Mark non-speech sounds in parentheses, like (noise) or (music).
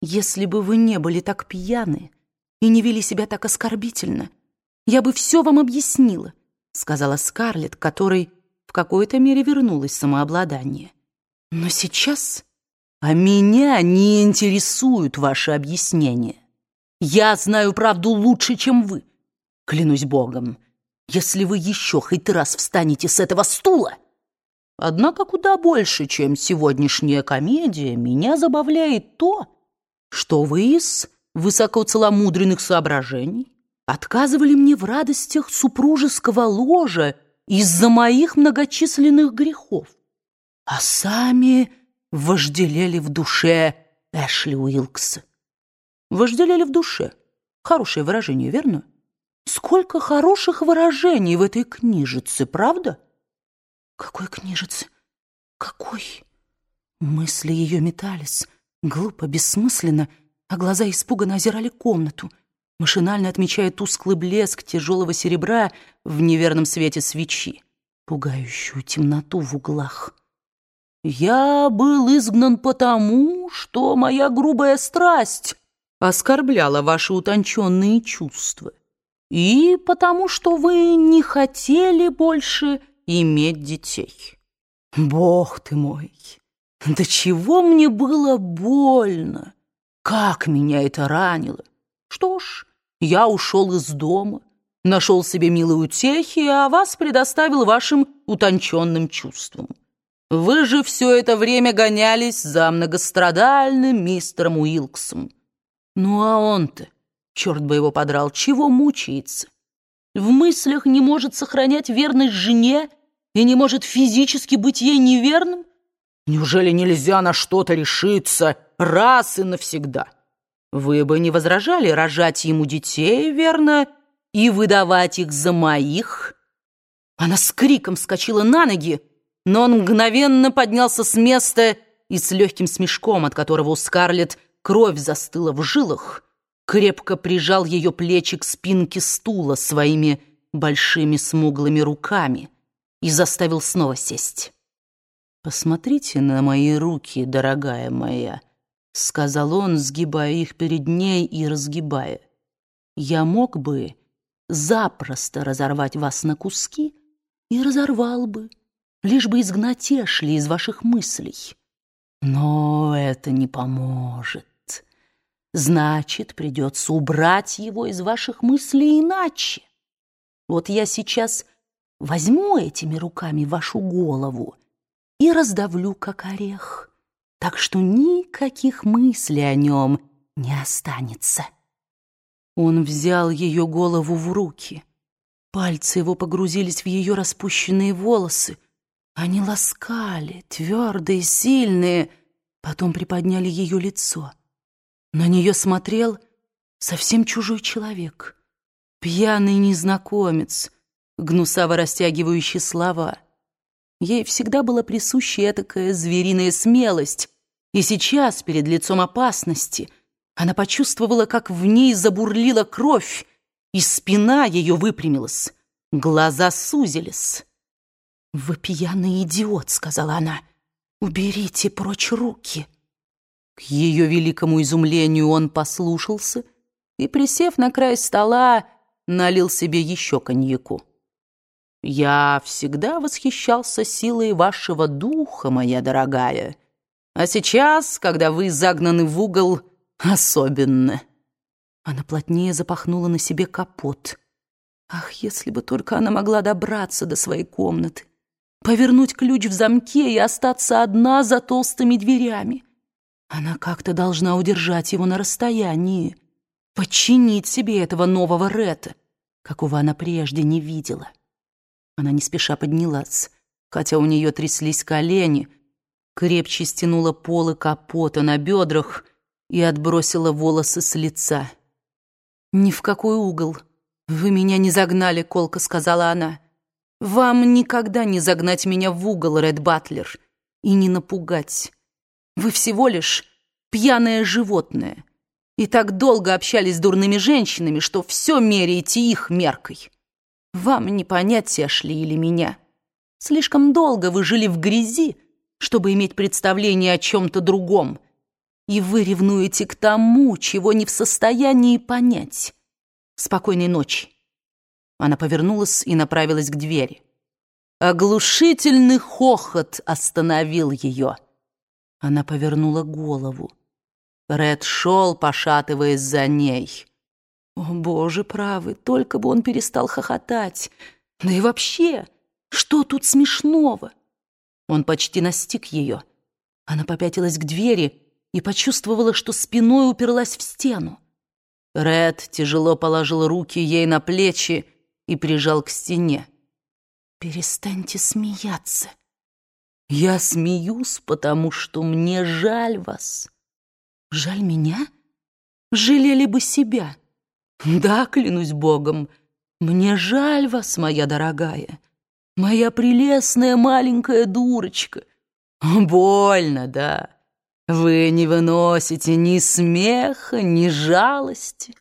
Если бы вы не были так пьяны и не вели себя так оскорбительно, я бы все вам объяснила, сказала Скарлетт, которой в какой-то мере вернулось самообладание. Но сейчас... А меня не интересуют ваши объяснения. Я знаю правду лучше, чем вы. Клянусь Богом, если вы еще хоть раз встанете с этого стула... Однако куда больше, чем сегодняшняя комедия, меня забавляет то, что вы из высокоцеломудренных соображений отказывали мне в радостях супружеского ложа из-за моих многочисленных грехов, а сами вожделели в душе Эшли Уилкса. Вожделели в душе. Хорошее выражение, верно? Сколько хороших выражений в этой книжице, правда? Какой книжице? Какой? Мысли ее метались, глупо, бессмысленно, а глаза испуганно озирали комнату, машинально отмечая тусклый блеск тяжелого серебра в неверном свете свечи, пугающую темноту в углах. Я был изгнан потому, что моя грубая страсть оскорбляла ваши утонченные чувства, и потому, что вы не хотели больше иметь детей. Бог ты мой, до чего мне было больно, как меня это ранило. Что ж, я ушел из дома, нашел себе милые утехи, а вас предоставил вашим утонченным чувствам. Вы же все это время гонялись за многострадальным мистером Уилксом. Ну а он-то, черт бы его подрал, чего мучается? В мыслях не может сохранять верность жене и не может физически быть ей неверным? Неужели нельзя на что-то решиться раз и навсегда? Вы бы не возражали рожать ему детей, верно, и выдавать их за моих? Она с криком вскочила на ноги, но он мгновенно поднялся с места и с легким смешком, от которого у Скарлетт кровь застыла в жилах, крепко прижал ее плечи к спинке стула своими большими смуглыми руками и заставил снова сесть. «Посмотрите на мои руки, дорогая моя», — сказал он, сгибая их перед ней и разгибая. «Я мог бы запросто разорвать вас на куски и разорвал бы, лишь бы изгнать Эшли из ваших мыслей. Но это не поможет. Значит, придется убрать его из ваших мыслей иначе. Вот я сейчас возьму этими руками вашу голову и раздавлю, как орех, так что никаких мыслей о нем не останется. Он взял ее голову в руки. Пальцы его погрузились в ее распущенные волосы, они ласкали, твердые, сильные, потом приподняли ее лицо. На нее смотрел совсем чужой человек, пьяный незнакомец, гнусаво растягивающий слова. Ей всегда была присуща такая звериная смелость, и сейчас, перед лицом опасности, она почувствовала, как в ней забурлила кровь, и спина ее выпрямилась, глаза сузились. «Вы пьяный идиот», — сказала она. «Уберите прочь руки». К ее великому изумлению он послушался и, присев на край стола, налил себе еще коньяку. «Я всегда восхищался силой вашего духа, моя дорогая, а сейчас, когда вы загнаны в угол, особенно». Она плотнее запахнула на себе капот. Ах, если бы только она могла добраться до своей комнаты повернуть ключ в замке и остаться одна за толстыми дверями. Она как-то должна удержать его на расстоянии, подчинить себе этого нового Ретта, какого она прежде не видела. Она не спеша поднялась, хотя у нее тряслись колени, крепче стянула полы капота на бедрах и отбросила волосы с лица. «Ни в какой угол. Вы меня не загнали», — колко сказала она. Вам никогда не загнать меня в угол, Ред Батлер, и не напугать. Вы всего лишь пьяное животное. И так долго общались с дурными женщинами, что все меряете их меркой. Вам не понять, Эшли или меня. Слишком долго вы жили в грязи, чтобы иметь представление о чем-то другом. и вы ревнуете к тому, чего не в состоянии понять. Спокойной ночи. Она повернулась и направилась к двери. Оглушительный хохот остановил ее. Она повернула голову. Ред шел, пошатываясь за ней. О, боже правый, только бы он перестал хохотать. Да и вообще, что тут смешного? Он почти настиг ее. Она попятилась к двери и почувствовала, что спиной уперлась в стену. Ред тяжело положил руки ей на плечи и прижал к стене. «Перестаньте смеяться. Я смеюсь, потому что мне жаль вас». «Жаль меня? Жалели бы себя». (laughs) «Да, клянусь Богом, мне жаль вас, моя дорогая, моя прелестная маленькая дурочка. Больно, да. Вы не выносите ни смеха, ни жалости».